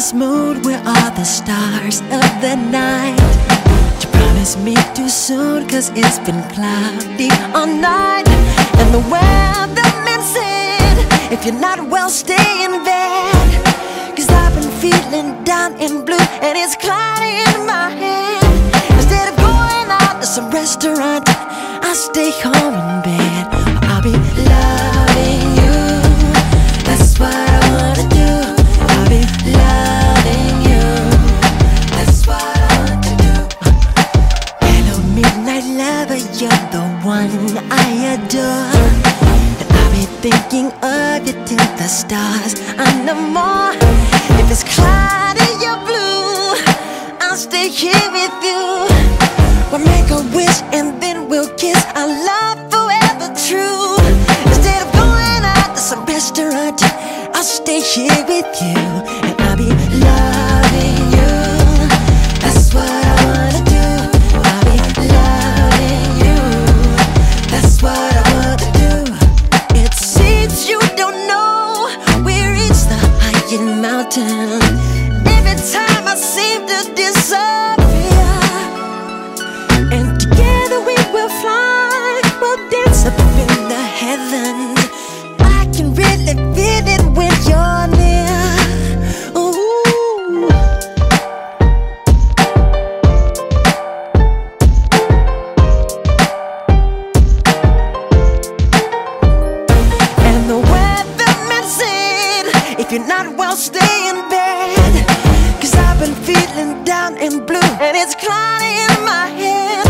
this mood where all the stars of the night. To promise me too soon cause it's been cloudy all night. And the weatherman said if you're not well stay in bed. Cause I've been feeling down and blue and it's cloudy in my head. Instead of going out to some restaurant I stay home I adore. I'll be thinking of you till the stars are no more. If it's cloudy or blue. I'll stay here with you. We'll make a wish and then we'll kiss. Our love forever true. Instead of going out to some restaurant, I'll stay here with you. often. Every time I seem to disappear, and together we will fly, we'll dance up in the heavens. You're not well, stay in bed. Cause I've been feeling down and blue, and it's crying in my head.